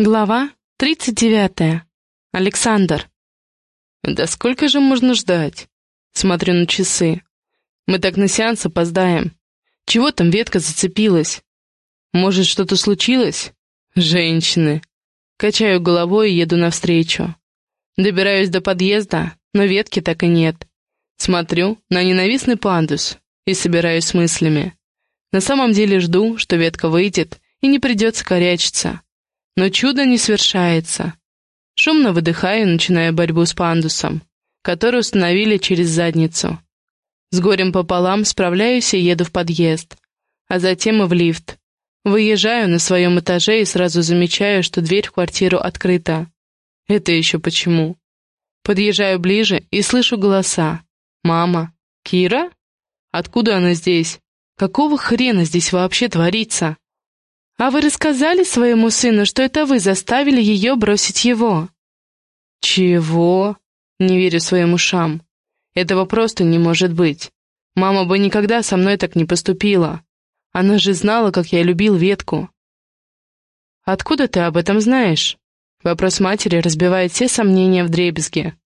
Глава 39. Александр. «Да сколько же можно ждать?» Смотрю на часы. «Мы так на сеанс опоздаем. Чего там ветка зацепилась? Может, что-то случилось? Женщины!» Качаю головой и еду навстречу. Добираюсь до подъезда, но ветки так и нет. Смотрю на ненавистный пандус и собираюсь с мыслями. На самом деле жду, что ветка выйдет и не придется корячиться. Но чудо не свершается. Шумно выдыхаю, начиная борьбу с пандусом, который установили через задницу. С горем пополам справляюсь и еду в подъезд, а затем и в лифт. Выезжаю на своем этаже и сразу замечаю, что дверь в квартиру открыта. Это еще почему? Подъезжаю ближе и слышу голоса. «Мама? Кира? Откуда она здесь? Какого хрена здесь вообще творится?» «А вы рассказали своему сыну, что это вы заставили ее бросить его?» «Чего?» Не верю своим ушам. Этого просто не может быть. Мама бы никогда со мной так не поступила. Она же знала, как я любил ветку. «Откуда ты об этом знаешь?» Вопрос матери разбивает все сомнения в дребезге.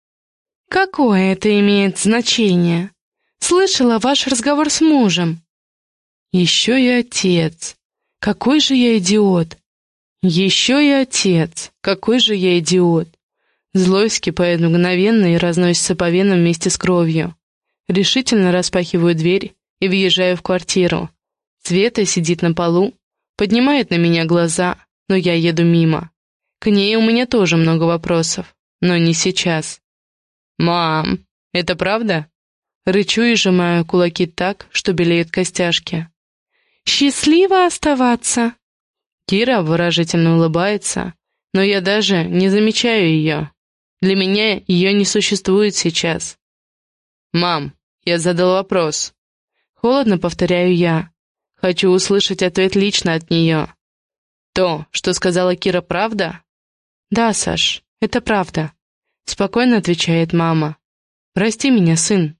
«Какое это имеет значение? Слышала ваш разговор с мужем». «Еще и отец. Какой же я идиот! Еще и отец! Какой же я идиот! Злость кипает мгновенно и разносится по венам вместе с кровью. Решительно распахиваю дверь и въезжаю в квартиру. Света сидит на полу, поднимает на меня глаза, но я еду мимо. К ней у меня тоже много вопросов, но не сейчас. «Мам, это правда?» Рычу и сжимаю кулаки так, что белеют костяшки. Счастливо оставаться!» Кира выражительно улыбается, но я даже не замечаю ее. Для меня ее не существует сейчас. «Мам, я задал вопрос». Холодно повторяю я. Хочу услышать ответ лично от нее. «То, что сказала Кира, правда?» «Да, Саш, это правда», — спокойно отвечает мама. «Прости меня, сын».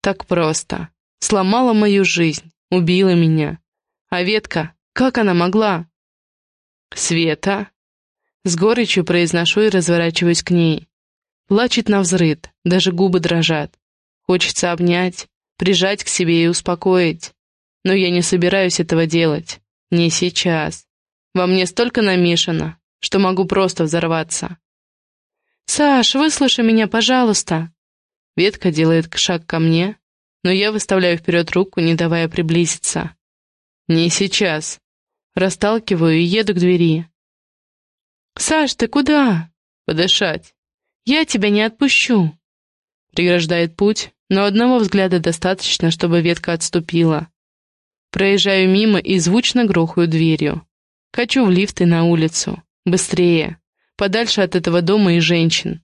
Так просто. Сломала мою жизнь, убила меня. А ветка, как она могла? Света. С горечью произношу и разворачиваюсь к ней. Плачет на взрыд, даже губы дрожат. Хочется обнять, прижать к себе и успокоить. Но я не собираюсь этого делать. Не сейчас. Во мне столько намешано, что могу просто взорваться. «Саш, выслушай меня, пожалуйста!» Ветка делает шаг ко мне, но я выставляю вперед руку, не давая приблизиться. «Не сейчас». Расталкиваю и еду к двери. «Саш, ты куда?» «Подышать». «Я тебя не отпущу». Преграждает путь, но одного взгляда достаточно, чтобы ветка отступила. Проезжаю мимо и звучно грохаю дверью. Качу в лифт и на улицу. Быстрее. Подальше от этого дома и женщин.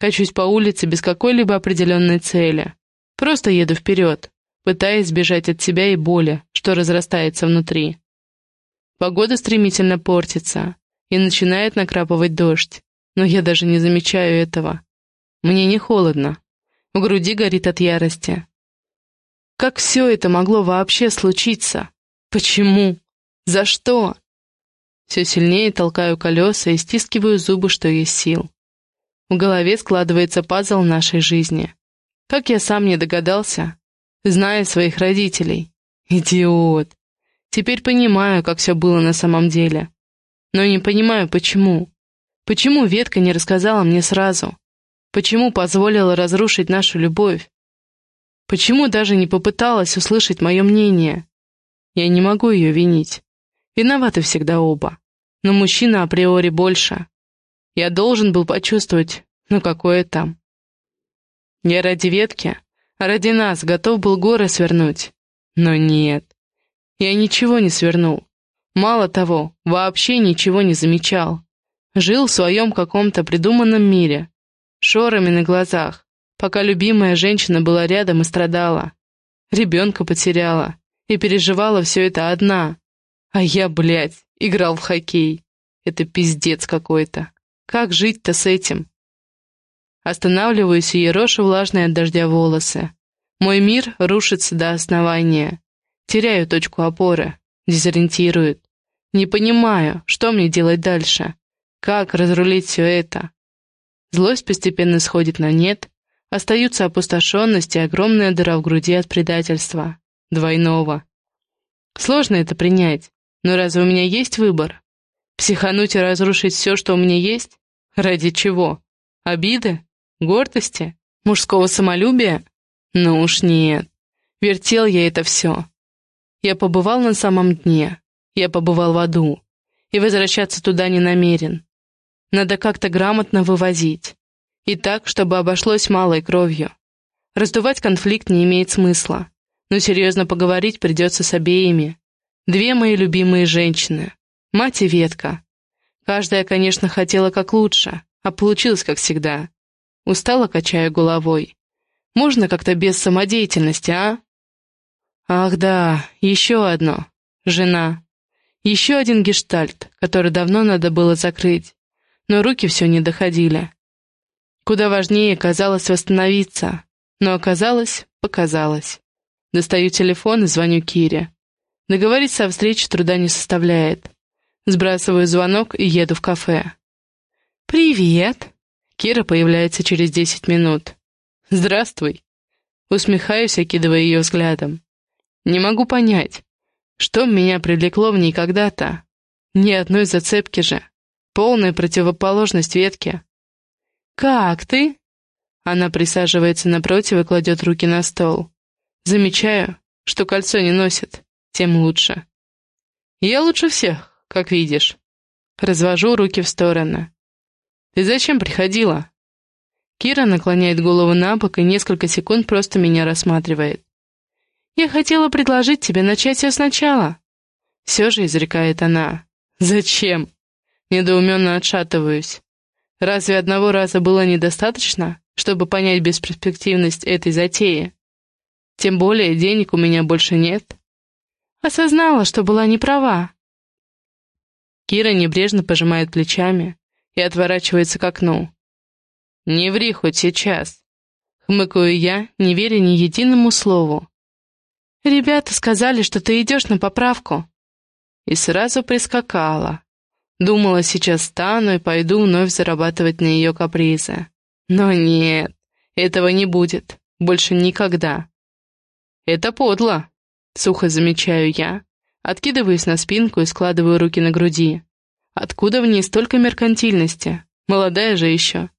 Качусь по улице без какой-либо определенной цели. Просто еду вперед пытаясь сбежать от себя и боли, что разрастается внутри. Погода стремительно портится, и начинает накрапывать дождь, но я даже не замечаю этого. Мне не холодно, в груди горит от ярости. Как все это могло вообще случиться? Почему? За что? Все сильнее толкаю колеса и стискиваю зубы, что есть сил. В голове складывается пазл нашей жизни. Как я сам не догадался, зная своих родителей. Идиот. Теперь понимаю, как все было на самом деле. Но не понимаю, почему. Почему ветка не рассказала мне сразу? Почему позволила разрушить нашу любовь? Почему даже не попыталась услышать мое мнение? Я не могу ее винить. Виноваты всегда оба. Но мужчина априори больше. Я должен был почувствовать, ну какое там. Я ради ветки Ради нас готов был горы свернуть. Но нет. Я ничего не свернул. Мало того, вообще ничего не замечал. Жил в своем каком-то придуманном мире. Шорами на глазах, пока любимая женщина была рядом и страдала. Ребенка потеряла и переживала все это одна. А я, блядь, играл в хоккей. Это пиздец какой-то. Как жить-то с этим? Останавливаюсь и ерошу влажные от дождя волосы. Мой мир рушится до основания. Теряю точку опоры, дезориентирует. Не понимаю, что мне делать дальше. Как разрулить все это? Злость постепенно сходит на нет, остаются опустошенность и огромная дыра в груди от предательства. Двойного. Сложно это принять, но разве у меня есть выбор? Психануть и разрушить все, что у меня есть? Ради чего? Обиды? Гордости? Мужского самолюбия? Ну уж нет. Вертел я это все. Я побывал на самом дне. Я побывал в аду. И возвращаться туда не намерен. Надо как-то грамотно вывозить. И так, чтобы обошлось малой кровью. Раздувать конфликт не имеет смысла. Но серьезно поговорить придется с обеими. Две мои любимые женщины. Мать и Ветка. Каждая, конечно, хотела как лучше, а получилось как всегда. Устала, качая головой. Можно как-то без самодеятельности, а? Ах да, еще одно. Жена. Еще один гештальт, который давно надо было закрыть но руки все не доходили. Куда важнее казалось восстановиться, но оказалось, показалось. Достаю телефон и звоню Кире. Договориться о встрече труда не составляет. Сбрасываю звонок и еду в кафе. «Привет!» Кира появляется через десять минут. «Здравствуй!» Усмехаюсь, окидывая ее взглядом. «Не могу понять, что меня привлекло в ней когда-то. Ни одной зацепки же. Полная противоположность ветке. «Как ты?» Она присаживается напротив и кладет руки на стол. Замечаю, что кольцо не носит, тем лучше. Я лучше всех, как видишь. Развожу руки в стороны. Ты зачем приходила? Кира наклоняет голову на бок и несколько секунд просто меня рассматривает. Я хотела предложить тебе начать все сначала. Все же изрекает она. Зачем? Недоуменно отшатываюсь. Разве одного раза было недостаточно, чтобы понять бесперспективность этой затеи? Тем более денег у меня больше нет. Осознала, что была не права. Кира небрежно пожимает плечами и отворачивается к окну. «Не ври хоть сейчас», — хмыкаю я, не веря ни единому слову. «Ребята сказали, что ты идешь на поправку». И сразу прискакала. Думала, сейчас стану и пойду вновь зарабатывать на ее капризы. Но нет, этого не будет. Больше никогда. Это подло, сухо замечаю я, откидываюсь на спинку и складываю руки на груди. Откуда в ней столько меркантильности? Молодая же еще.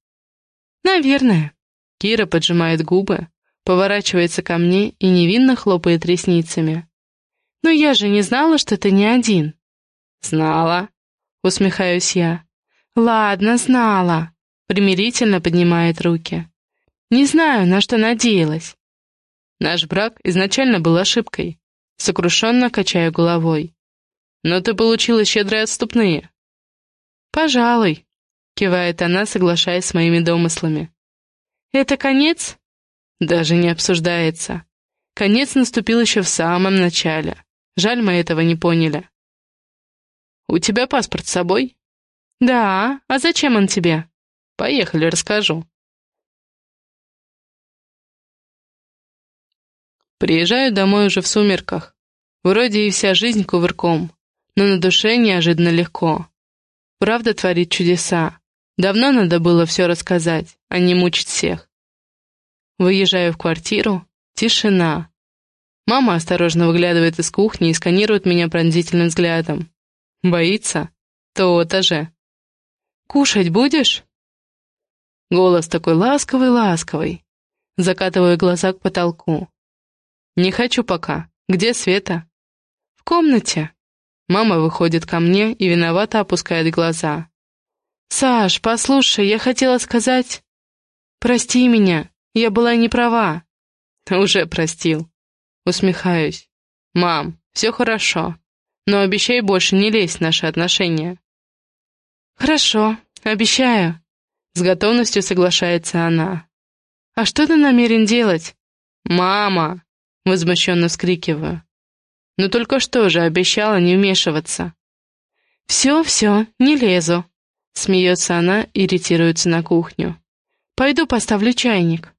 Наверное. Кира поджимает губы, поворачивается ко мне и невинно хлопает ресницами. Но я же не знала, что ты не один. Знала, — усмехаюсь я. «Ладно, знала», — примирительно поднимает руки. «Не знаю, на что надеялась». Наш брак изначально был ошибкой. Сокрушенно качаю головой. «Но ты получила щедрые отступные». «Пожалуй», — кивает она, соглашаясь с моими домыслами. «Это конец?» «Даже не обсуждается. Конец наступил еще в самом начале. Жаль, мы этого не поняли». «У тебя паспорт с собой?» «Да, а зачем он тебе?» «Поехали, расскажу». Приезжаю домой уже в сумерках. Вроде и вся жизнь кувырком, но на душе неожиданно легко. Правда творит чудеса. Давно надо было все рассказать, а не мучить всех. Выезжаю в квартиру. Тишина. Мама осторожно выглядывает из кухни и сканирует меня пронзительным взглядом. Боится? То-то же. Кушать будешь? Голос такой ласковый-ласковый. Закатываю глаза к потолку. Не хочу пока. Где Света? В комнате. Мама выходит ко мне и виновато опускает глаза. «Саш, послушай, я хотела сказать...» «Прости меня, я была не права». «Уже простил». Усмехаюсь. «Мам, все хорошо но обещай больше не лезть в наши отношения». «Хорошо, обещаю», — с готовностью соглашается она. «А что ты намерен делать?» «Мама!» — возмущенно вскрикиваю. «Ну только что же обещала не вмешиваться». «Все, все, не лезу», — смеется она и ретируется на кухню. «Пойду поставлю чайник».